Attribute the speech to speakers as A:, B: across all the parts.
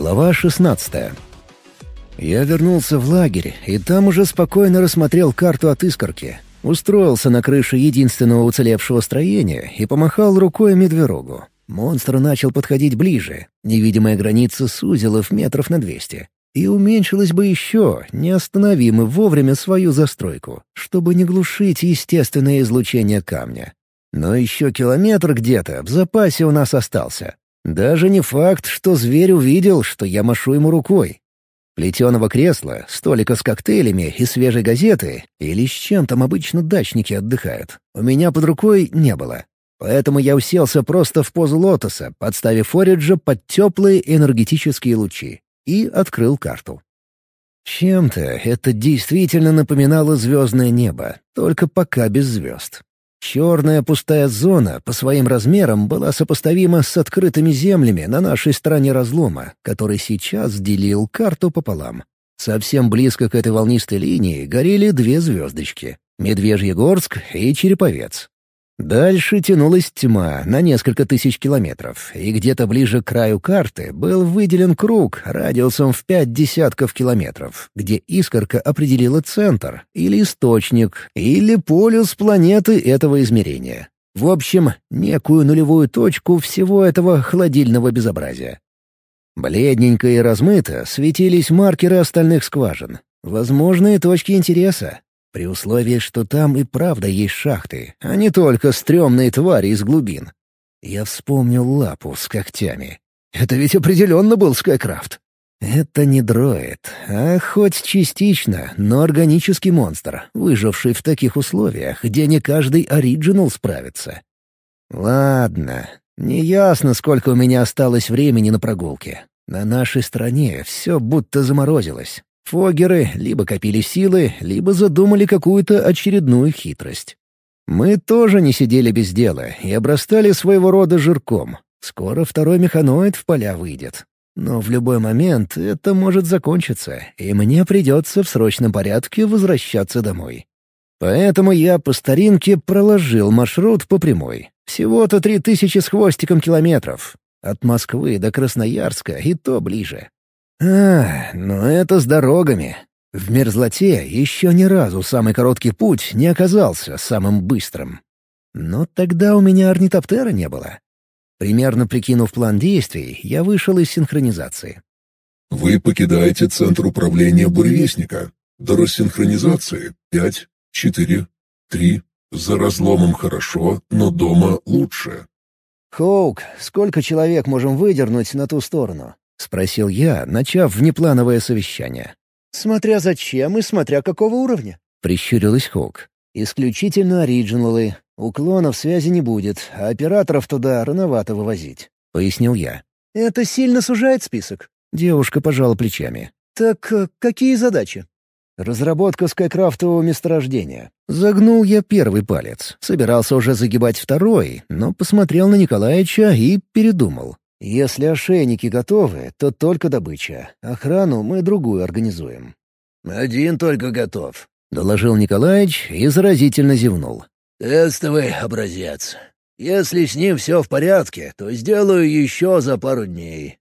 A: Глава 16 Я вернулся в лагерь, и там уже спокойно рассмотрел карту от искорки. Устроился на крыше единственного уцелевшего строения и помахал рукой медвежогу. Монстр начал подходить ближе. Невидимая граница сузилась метров на двести. И уменьшилась бы еще, не остановимы вовремя свою застройку, чтобы не глушить естественное излучение камня. Но еще километр где-то в запасе у нас остался. Даже не факт, что зверь увидел, что я машу ему рукой. Плетеного кресла, столика с коктейлями и свежей газеты, или с чем там обычно дачники отдыхают, у меня под рукой не было. Поэтому я уселся просто в позу лотоса, подставив Фориджа под теплые энергетические лучи, и открыл карту. Чем-то это действительно напоминало звездное небо, только пока без звезд. Черная пустая зона по своим размерам была сопоставима с открытыми землями на нашей стороне разлома, который сейчас делил карту пополам. Совсем близко к этой волнистой линии горели две звездочки — Медвежьегорск и Череповец. Дальше тянулась тьма на несколько тысяч километров, и где-то ближе к краю карты был выделен круг радиусом в пять десятков километров, где искорка определила центр, или источник, или полюс планеты этого измерения. В общем, некую нулевую точку всего этого холодильного безобразия. Бледненько и размыто светились маркеры остальных скважин. Возможные точки интереса. При условии, что там и правда есть шахты, а не только стрёмные твари из глубин. Я вспомнил лапу с когтями. Это ведь определенно был Скайкрафт. Это не дроид, а хоть частично, но органический монстр, выживший в таких условиях, где не каждый оригинал справится. Ладно, неясно, сколько у меня осталось времени на прогулке. На нашей стороне все будто заморозилось. Фогеры либо копили силы, либо задумали какую-то очередную хитрость. Мы тоже не сидели без дела и обрастали своего рода жирком. Скоро второй механоид в поля выйдет. Но в любой момент это может закончиться, и мне придется в срочном порядке возвращаться домой. Поэтому я по старинке проложил маршрут по прямой. Всего-то три тысячи с хвостиком километров. От Москвы до Красноярска и то ближе. А, но это с дорогами. В мерзлоте еще ни разу самый короткий путь не оказался самым быстрым. Но тогда у меня орнитоптера не было. Примерно прикинув план действий, я вышел из синхронизации.
B: Вы покидаете центр управления буревестника. До рассинхронизации пять, четыре, три. За разломом хорошо, но дома лучше.
A: «Хоук, сколько человек можем выдернуть на ту сторону?» — спросил я, начав внеплановое совещание.
C: «Смотря зачем и смотря какого уровня», —
A: прищурилась Хоук. «Исключительно оригиналы. Уклонов связи не будет, а операторов туда рановато вывозить», — пояснил я.
C: «Это сильно сужает список».
A: Девушка пожала плечами.
C: «Так э, какие задачи?»
A: «Разработка скайкрафтового месторождения». Загнул я первый палец. Собирался уже загибать второй, но посмотрел на Николаевича и передумал. Если ошейники готовы, то только добыча. Охрану мы другую организуем».
D: «Один только готов», —
A: доложил Николаевич и заразительно зевнул.
D: «Тестовый образец. Если с ним все в порядке, то сделаю еще за пару дней».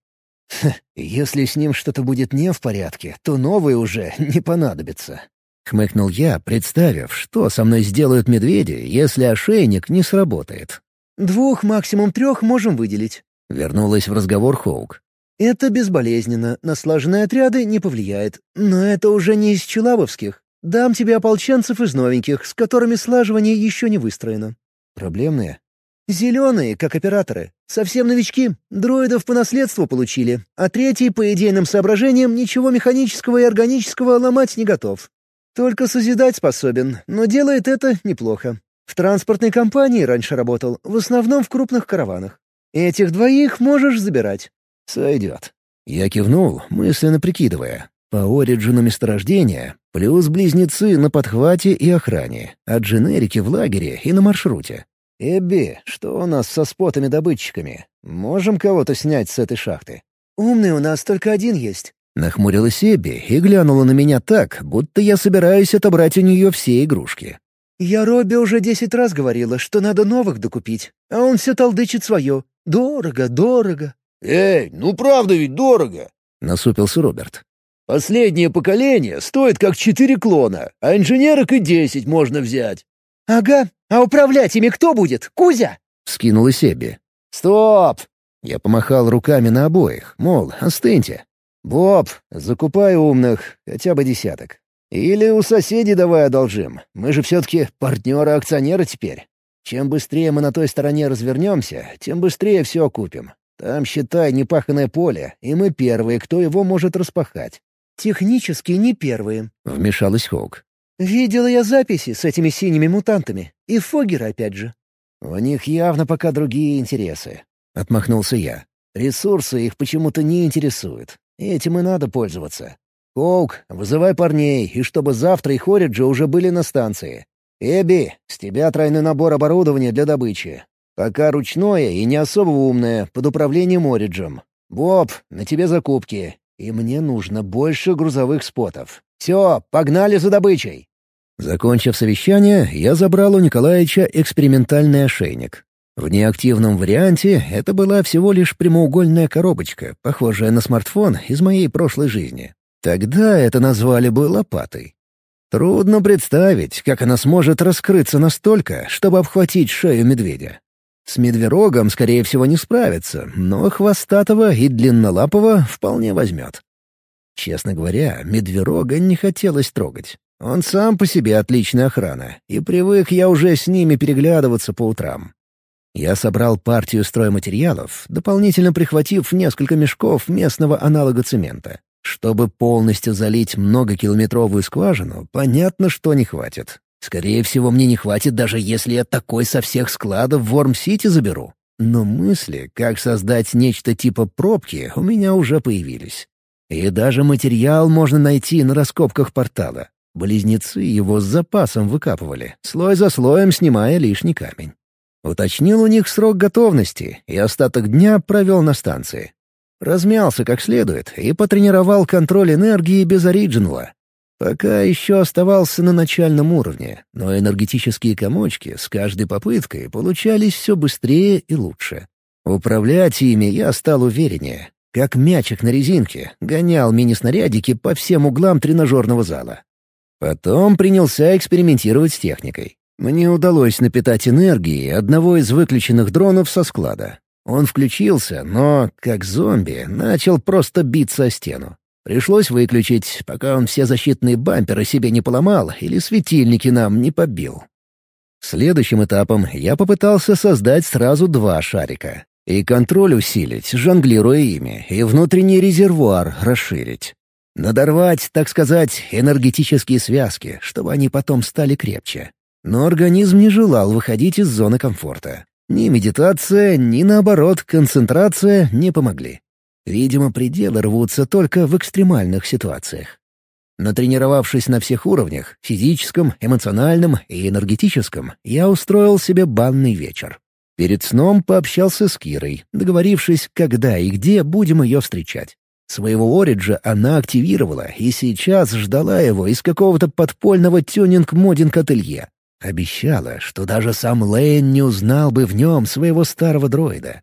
A: «Если с ним что-то будет не в порядке, то новый уже не понадобится», — хмыкнул я, представив, что со мной сделают медведи, если ошейник не сработает.
C: «Двух, максимум трех можем выделить.
A: Вернулась в разговор Хоук.
C: «Это безболезненно, на слаженные отряды не повлияет. Но это уже не из Челабовских. Дам тебе ополченцев из новеньких, с которыми слаживание еще не выстроено».
A: «Проблемные?»
C: «Зеленые, как операторы. Совсем новички. Дроидов по наследству получили. А третий, по идейным соображениям, ничего механического и органического ломать не готов. Только созидать способен, но делает это неплохо. В транспортной компании раньше работал, в основном в крупных караванах. Этих двоих можешь забирать».
A: «Сойдет». Я кивнул, мысленно прикидывая. По ориджину месторождения, плюс близнецы на подхвате и охране, а дженерики в лагере и на маршруте. «Эбби, что у нас со спотами-добытчиками? Можем кого-то снять с этой шахты?»
C: «Умный у нас только один есть».
A: Нахмурилась Эбби и глянула на меня так, будто я собираюсь отобрать у нее все игрушки.
C: «Я Робби уже десять раз говорила, что надо новых докупить, а он все толдычит свое. Дорого, дорого».
D: «Эй, ну правда ведь дорого!»
A: — насупился Роберт.
D: «Последнее поколение стоит как четыре клона, а инженерок и десять можно взять».
C: «Ага, а управлять ими кто будет? Кузя?»
A: — вскинула Себи.
D: «Стоп!»
A: Я помахал руками на обоих, мол, остыньте. «Боб, закупай умных, хотя бы десяток. Или у соседей давай одолжим. Мы же все-таки партнеры-акционеры теперь. Чем быстрее мы на той стороне развернемся, тем быстрее все окупим. Там, считай, непаханное поле, и мы первые, кто его может распахать».
C: «Технически не первые», —
A: вмешалась Хоук.
C: «Видела я записи с этими синими мутантами. И Фоггер опять же».
A: «У них явно пока другие интересы», — отмахнулся я. «Ресурсы их почему-то не интересуют. Этим и надо пользоваться. Коук, вызывай парней, и чтобы завтра их Ориджи уже были на станции. Эбби, с тебя тройной набор оборудования для добычи. Пока ручное и не особо умное, под управлением Ориджем. Боб, на тебе закупки. И мне нужно больше грузовых спотов. Все, погнали за добычей. Закончив совещание, я забрал у Николаевича экспериментальный ошейник. В неактивном варианте это была всего лишь прямоугольная коробочка, похожая на смартфон из моей прошлой жизни. Тогда это назвали бы лопатой. Трудно представить, как она сможет раскрыться настолько, чтобы обхватить шею медведя. С медверогом, скорее всего, не справится, но хвостатого и длиннолапого вполне возьмет. Честно говоря, медверога не хотелось трогать. Он сам по себе отличная охрана, и привык я уже с ними переглядываться по утрам. Я собрал партию стройматериалов, дополнительно прихватив несколько мешков местного аналога цемента. Чтобы полностью залить многокилометровую скважину, понятно, что не хватит. Скорее всего, мне не хватит, даже если я такой со всех складов в Ворм-Сити заберу. Но мысли, как создать нечто типа пробки, у меня уже появились. И даже материал можно найти на раскопках портала. Близнецы его с запасом выкапывали, слой за слоем снимая лишний камень. Уточнил у них срок готовности и остаток дня провел на станции. Размялся как следует и потренировал контроль энергии без оригинала. Пока еще оставался на начальном уровне, но энергетические комочки с каждой попыткой получались все быстрее и лучше. Управлять ими я стал увереннее. Как мячик на резинке, гонял мини-снарядики по всем углам тренажерного зала. Потом принялся экспериментировать с техникой. Мне удалось напитать энергией одного из выключенных дронов со склада. Он включился, но, как зомби, начал просто биться о стену. Пришлось выключить, пока он все защитные бамперы себе не поломал или светильники нам не побил. Следующим этапом я попытался создать сразу два шарика. И контроль усилить, жонглируя ими, и внутренний резервуар расширить. Надорвать, так сказать, энергетические связки, чтобы они потом стали крепче. Но организм не желал выходить из зоны комфорта. Ни медитация, ни, наоборот, концентрация не помогли. Видимо, пределы рвутся только в экстремальных ситуациях. Натренировавшись на всех уровнях — физическом, эмоциональном и энергетическом, я устроил себе банный вечер. Перед сном пообщался с Кирой, договорившись, когда и где будем ее встречать. Своего Ориджа она активировала и сейчас ждала его из какого-то подпольного тюнинг-модинг-ателье. Обещала, что даже сам Лейн не узнал бы в нем своего старого дроида.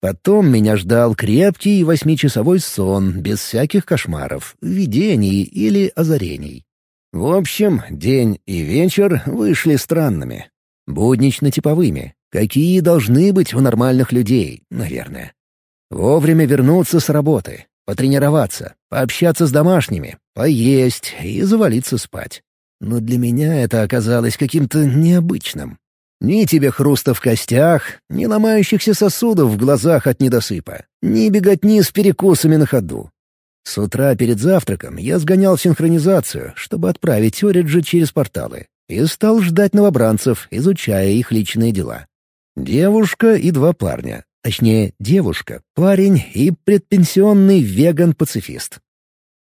A: Потом меня ждал крепкий восьмичасовой сон, без всяких кошмаров, видений или озарений. В общем, день и вечер вышли странными. Буднично-типовыми, какие должны быть у нормальных людей, наверное. Вовремя вернуться с работы, потренироваться, пообщаться с домашними, поесть и завалиться спать. Но для меня это оказалось каким-то необычным. Ни тебе хруста в костях, ни ломающихся сосудов в глазах от недосыпа, ни беготни с перекусами на ходу. С утра перед завтраком я сгонял в синхронизацию, чтобы отправить Ориджи через порталы, и стал ждать новобранцев, изучая их личные дела. Девушка и два парня. Точнее, девушка, парень и предпенсионный веган-пацифист.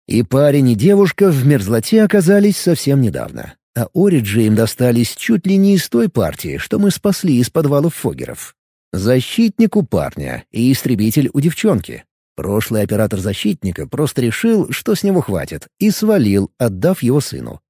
A: И парень, и девушка в мерзлоте оказались совсем недавно. А Ориджи им достались чуть ли не из той партии, что мы спасли из подвалов Фогеров. Защитник у парня и истребитель у девчонки. Прошлый оператор защитника просто решил, что с него хватит, и свалил, отдав его сыну.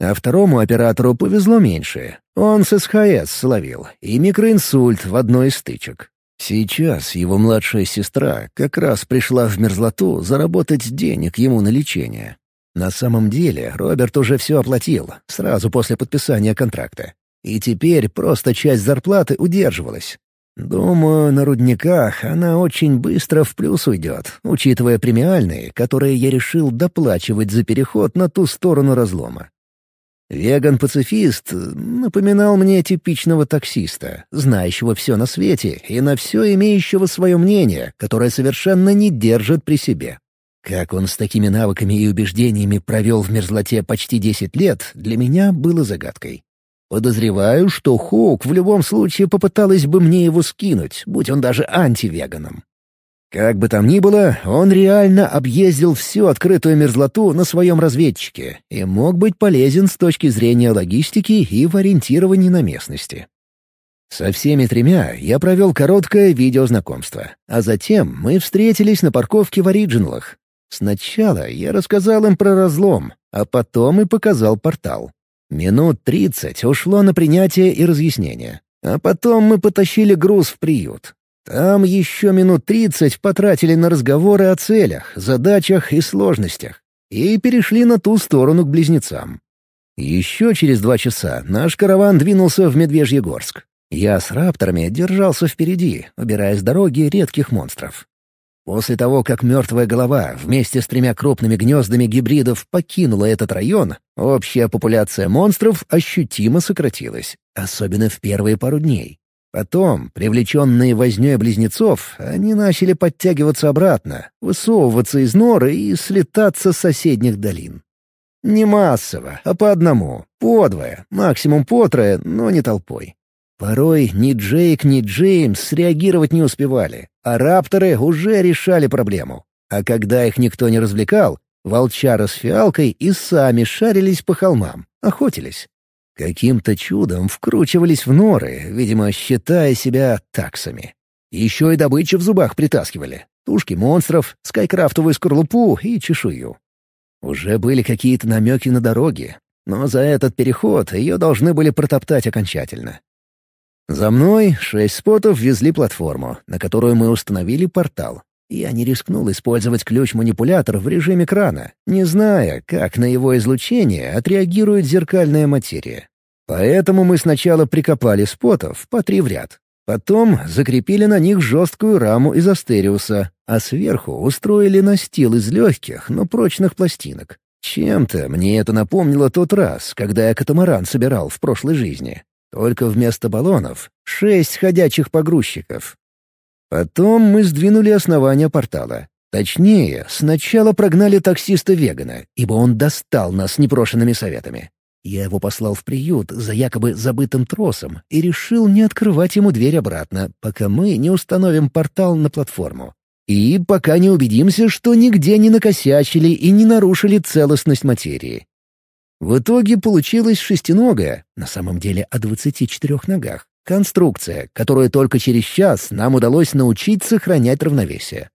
A: А второму оператору повезло меньше. Он с СХС словил, и микроинсульт в одной из стычек. Сейчас его младшая сестра как раз пришла в мерзлоту заработать денег ему на лечение. На самом деле Роберт уже все оплатил, сразу после подписания контракта. И теперь просто часть зарплаты удерживалась. Думаю, на рудниках она очень быстро в плюс уйдет, учитывая премиальные, которые я решил доплачивать за переход на ту сторону разлома. Веган-пацифист напоминал мне типичного таксиста, знающего все на свете и на все имеющего свое мнение, которое совершенно не держит при себе. Как он с такими навыками и убеждениями провел в мерзлоте почти 10 лет, для меня было загадкой. Подозреваю, что Хоук в любом случае попыталась бы мне его скинуть, будь он даже антивеганом. Как бы там ни было, он реально объездил всю открытую мерзлоту на своем разведчике и мог быть полезен с точки зрения логистики и в ориентировании на местности. Со всеми тремя я провел короткое видеознакомство, а затем мы встретились на парковке в Ориджиналах. Сначала я рассказал им про разлом, а потом и показал портал. Минут тридцать ушло на принятие и разъяснение. А потом мы потащили груз в приют. Там еще минут тридцать потратили на разговоры о целях, задачах и сложностях. И перешли на ту сторону к близнецам. Еще через два часа наш караван двинулся в Медвежьегорск. Я с рапторами держался впереди, убирая с дороги редких монстров. После того, как мертвая голова вместе с тремя крупными гнездами гибридов покинула этот район, общая популяция монстров ощутимо сократилась, особенно в первые пару дней. Потом, привлеченные вознёй близнецов, они начали подтягиваться обратно, высовываться из норы и слетаться с соседних долин. Не массово, а по одному, по двое, максимум по трое, но не толпой. Порой ни Джейк, ни Джеймс среагировать не успевали, а рапторы уже решали проблему. А когда их никто не развлекал, волчара с фиалкой и сами шарились по холмам, охотились. Каким-то чудом вкручивались в норы, видимо, считая себя таксами. Еще и добычу в зубах притаскивали. Тушки монстров, скайкрафтовую скорлупу и чешую. Уже были какие-то намеки на дороги, но за этот переход ее должны были протоптать окончательно. За мной шесть спотов везли платформу, на которую мы установили портал. Я не рискнул использовать ключ-манипулятор в режиме крана, не зная, как на его излучение отреагирует зеркальная материя. Поэтому мы сначала прикопали спотов по три в ряд. Потом закрепили на них жесткую раму из астериуса, а сверху устроили настил из легких, но прочных пластинок. Чем-то мне это напомнило тот раз, когда я катамаран собирал в прошлой жизни. Только вместо баллонов — шесть ходячих погрузчиков, Потом мы сдвинули основание портала. Точнее, сначала прогнали таксиста-вегана, ибо он достал нас непрошенными советами. Я его послал в приют за якобы забытым тросом и решил не открывать ему дверь обратно, пока мы не установим портал на платформу. И пока не убедимся, что нигде не накосячили и не нарушили целостность материи. В итоге получилась шестиногая, на самом деле о двадцати четырех ногах, Конструкция, которую только через час нам удалось научить сохранять равновесие.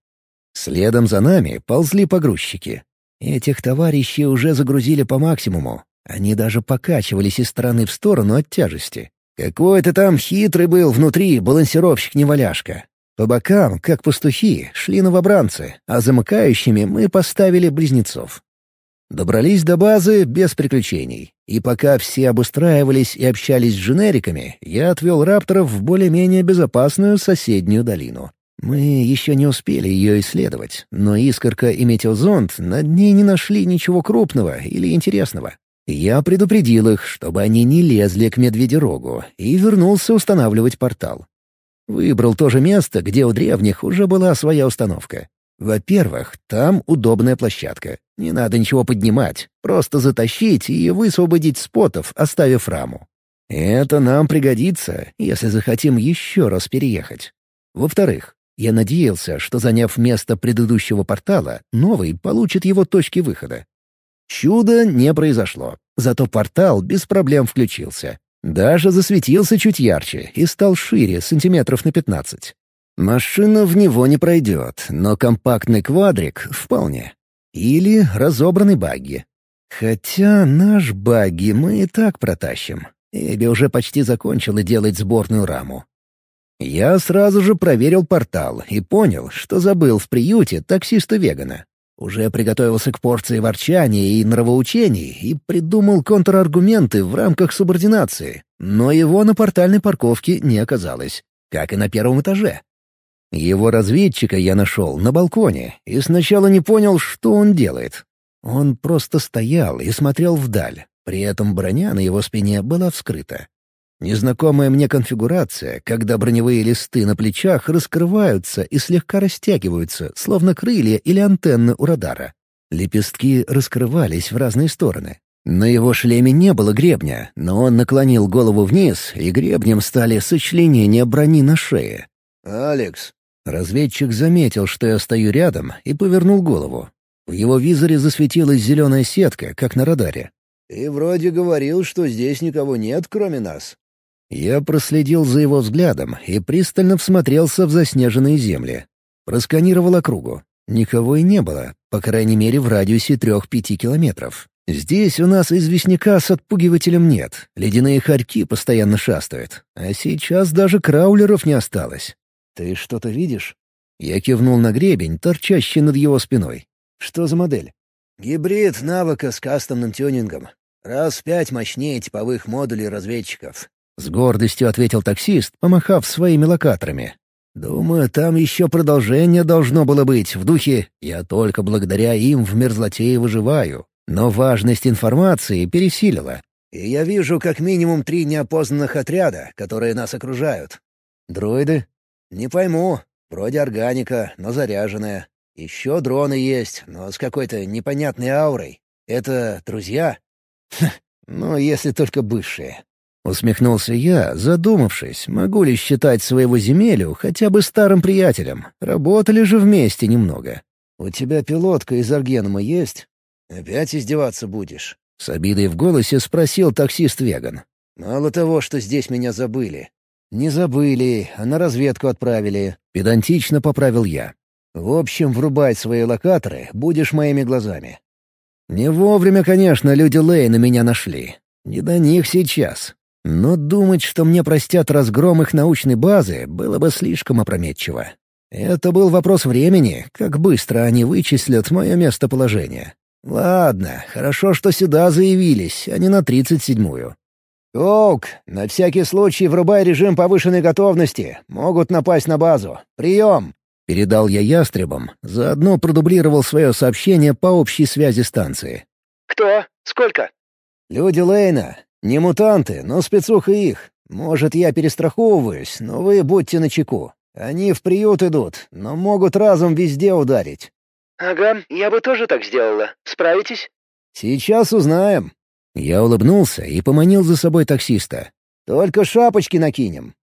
A: Следом за нами ползли погрузчики. Этих товарищей уже загрузили по максимуму. Они даже покачивались из стороны в сторону от тяжести. Какой-то там хитрый был внутри балансировщик-неваляшка. По бокам, как пастухи, шли новобранцы, а замыкающими мы поставили близнецов. Добрались до базы без приключений. И пока все обустраивались и общались с дженериками, я отвел рапторов в более-менее безопасную соседнюю долину. Мы еще не успели ее исследовать, но искорка и метеозонд над ней не нашли ничего крупного или интересного. Я предупредил их, чтобы они не лезли к Медведерогу, и вернулся устанавливать портал. Выбрал то же место, где у древних уже была своя установка. Во-первых, там удобная площадка. Не надо ничего поднимать, просто затащить и высвободить спотов, оставив раму. Это нам пригодится, если захотим еще раз переехать. Во-вторых, я надеялся, что, заняв место предыдущего портала, новый получит его точки выхода. Чудо не произошло, зато портал без проблем включился. Даже засветился чуть ярче и стал шире сантиметров на пятнадцать. Машина в него не пройдет, но компактный квадрик — вполне. Или разобранный багги. Хотя наш багги мы и так протащим. Эбби уже почти закончила делать сборную раму. Я сразу же проверил портал и понял, что забыл в приюте таксиста-вегана. Уже приготовился к порции ворчания и нравоучений и придумал контраргументы в рамках субординации, но его на портальной парковке не оказалось, как и на первом этаже. Его разведчика я нашел на балконе и сначала не понял, что он делает. Он просто стоял и смотрел вдаль, при этом броня на его спине была вскрыта. Незнакомая мне конфигурация, когда броневые листы на плечах раскрываются и слегка растягиваются, словно крылья или антенны у радара. Лепестки раскрывались в разные стороны. На его шлеме не было гребня, но он наклонил голову вниз, и гребнем стали сочленения брони на шее.
D: «Алекс!»
A: Разведчик заметил, что я стою рядом, и повернул голову. В его визоре засветилась зеленая сетка, как на радаре.
D: «Ты вроде говорил, что здесь никого нет, кроме нас».
A: Я проследил за его взглядом и пристально всмотрелся в заснеженные земли. Просканировал округу. Никого и не было, по крайней мере в радиусе трех-пяти километров. Здесь у нас известняка с отпугивателем нет, ледяные хорьки постоянно шастают, а сейчас даже краулеров не осталось. «Ты что-то видишь?» Я кивнул на гребень, торчащий над его спиной. «Что за модель?»
D: «Гибрид навыка с кастомным тюнингом. Раз в пять мощнее типовых модулей разведчиков.
A: С гордостью ответил таксист, помахав своими локаторами. «Думаю, там еще продолжение должно было быть, в духе «я только благодаря им в мерзлоте и выживаю». Но важность информации пересилила.
D: И я вижу как минимум три неопознанных отряда, которые нас окружают.
A: Дроиды?
D: Не пойму. Вроде органика, но заряженная. Еще дроны есть, но с какой-то непонятной аурой. Это друзья?
A: ну, если только бывшие. Усмехнулся я, задумавшись, могу ли считать своего земелю хотя бы старым приятелем. Работали же вместе немного. «У тебя пилотка из Аргенума есть?»
D: «Опять издеваться будешь?»
A: С обидой в голосе спросил таксист-веган.
D: «Мало того, что здесь меня забыли».
A: «Не забыли, на разведку отправили», — педантично поправил я. «В общем, врубать свои локаторы будешь моими глазами». Не вовремя, конечно, люди Лейна меня нашли. Не до них сейчас. Но думать, что мне простят разгром их научной базы, было бы слишком опрометчиво. Это был вопрос времени, как быстро они вычислят мое местоположение. Ладно, хорошо, что сюда заявились, а не на тридцать седьмую. «Оук, на всякий случай врубай режим повышенной готовности. Могут напасть на базу. Прием!» Передал я ястребам, заодно продублировал свое сообщение по общей связи станции.
C: «Кто? Сколько?»
A: «Люди Лейна. Не мутанты, но спецуха их. Может, я перестраховываюсь, но вы будьте начеку. Они в приют идут, но могут разом везде ударить».
C: «Ага, я бы тоже так сделала. Справитесь?»
A: «Сейчас узнаем». Я улыбнулся и поманил за собой таксиста. «Только шапочки накинем.